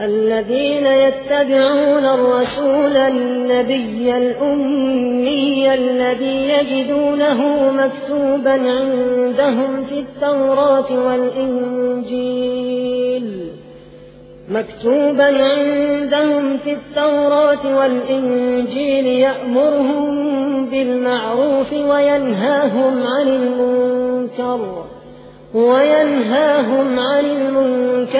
الذين يتبعون الرسول النبي الأمي الذي يجدونه مكتوبا عندهم في التوراة والإنجيل. مكتوبا عندهم في التوراة والإنجيل يأمرهم بالمعروف وينهاهم عن المنكر وينهاهم عن المنكر.